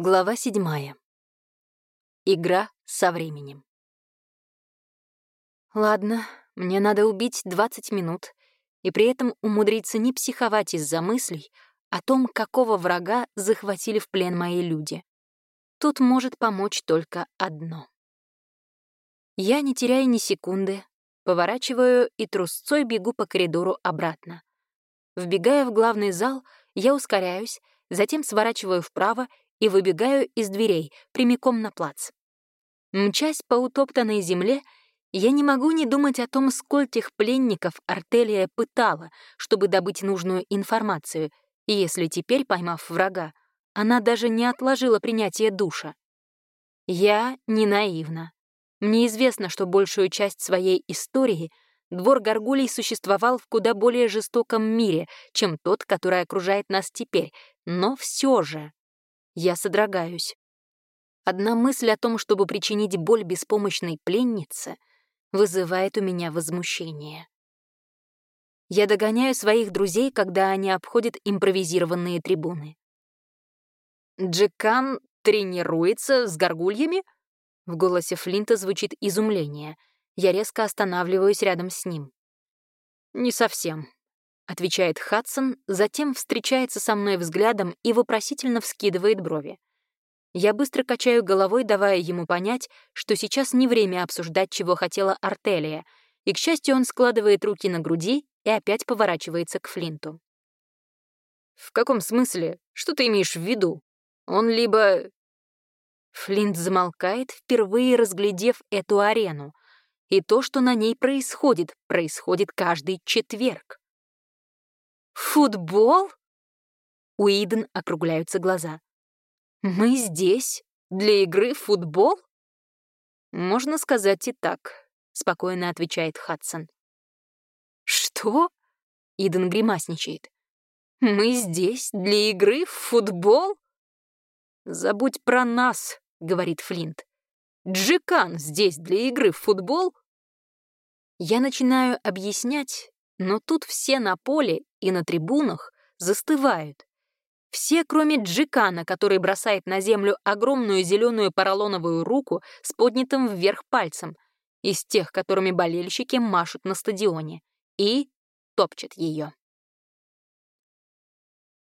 Глава седьмая. Игра со временем. Ладно, мне надо убить 20 минут и при этом умудриться не психовать из-за мыслей о том, какого врага захватили в плен мои люди. Тут может помочь только одно. Я, не теряя ни секунды, поворачиваю и трусцой бегу по коридору обратно. Вбегая в главный зал, я ускоряюсь, затем сворачиваю вправо и выбегаю из дверей прямиком на плац. Мчась по утоптанной земле, я не могу не думать о том, скольких пленников Артелия пытала, чтобы добыть нужную информацию, и если теперь, поймав врага, она даже не отложила принятие душа. Я не наивна. Мне известно, что большую часть своей истории двор Гаргулей существовал в куда более жестоком мире, чем тот, который окружает нас теперь, но все же... Я содрогаюсь. Одна мысль о том, чтобы причинить боль беспомощной пленнице, вызывает у меня возмущение. Я догоняю своих друзей, когда они обходят импровизированные трибуны. «Джекан тренируется с горгульями?» В голосе Флинта звучит изумление. Я резко останавливаюсь рядом с ним. «Не совсем отвечает Хадсон, затем встречается со мной взглядом и вопросительно вскидывает брови. Я быстро качаю головой, давая ему понять, что сейчас не время обсуждать, чего хотела Артелия, и, к счастью, он складывает руки на груди и опять поворачивается к Флинту. «В каком смысле? Что ты имеешь в виду? Он либо...» Флинт замолкает, впервые разглядев эту арену, и то, что на ней происходит, происходит каждый четверг. «Футбол?» У Иден округляются глаза. «Мы здесь? Для игры в футбол?» «Можно сказать и так», — спокойно отвечает Хадсон. «Что?» — Иден гримасничает. «Мы здесь для игры в футбол?» «Забудь про нас», — говорит Флинт. «Джекан здесь для игры в футбол?» Я начинаю объяснять, но тут все на поле и на трибунах застывают. Все, кроме Джикана, который бросает на землю огромную зеленую поролоновую руку с поднятым вверх пальцем, из тех, которыми болельщики машут на стадионе, и топчет ее.